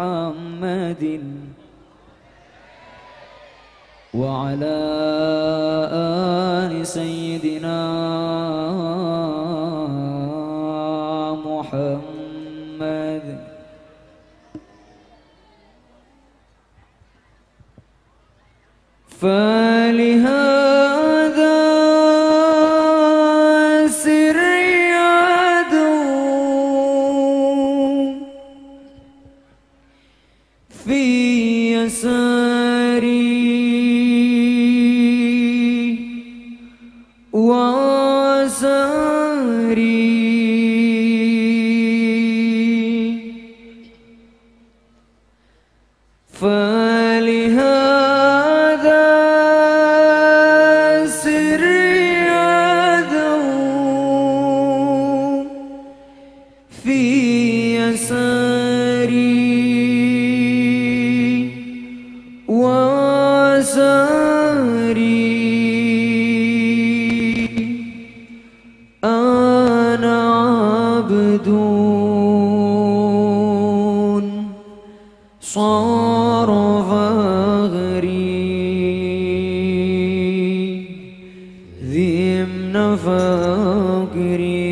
محمد. وعلى آل سيدنا محمد. فلهذا في يساري عبد صار فغري. ضمن فقري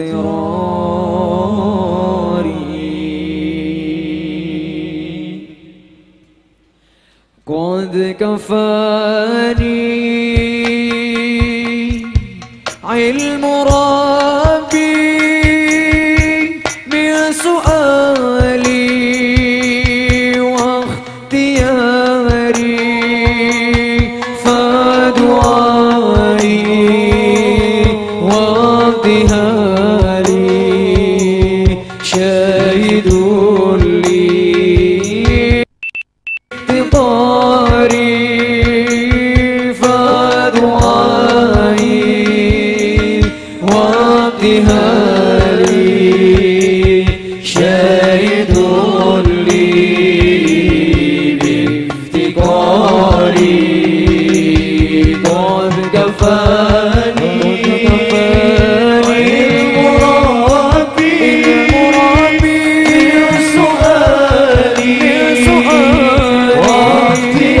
واضطراري قد كفاني علم ربي. موتها لي شاهد لي بافتقاري. قد كفاني واختياري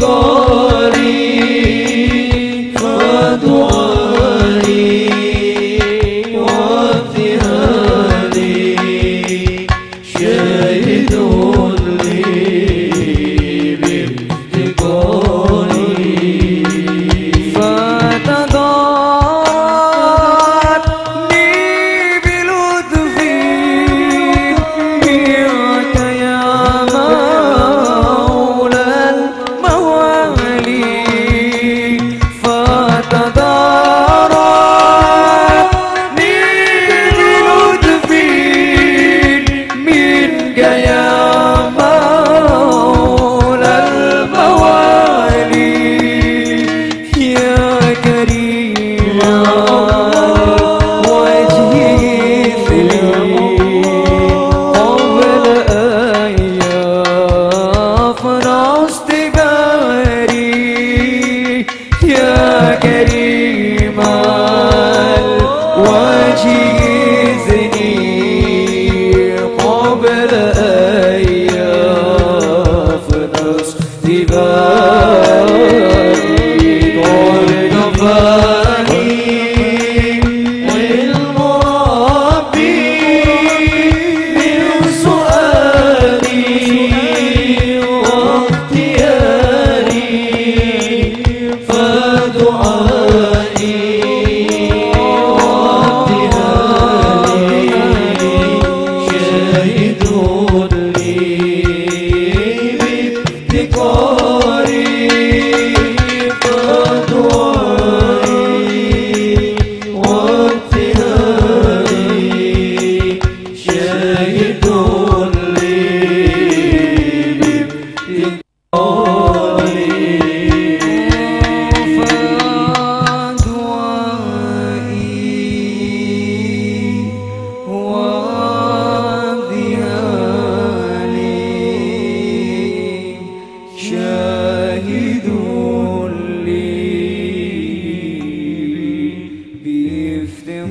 بافتقاري فدعائي وابتهالي شاهد لي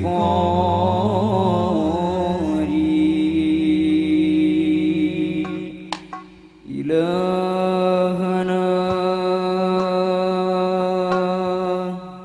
gone.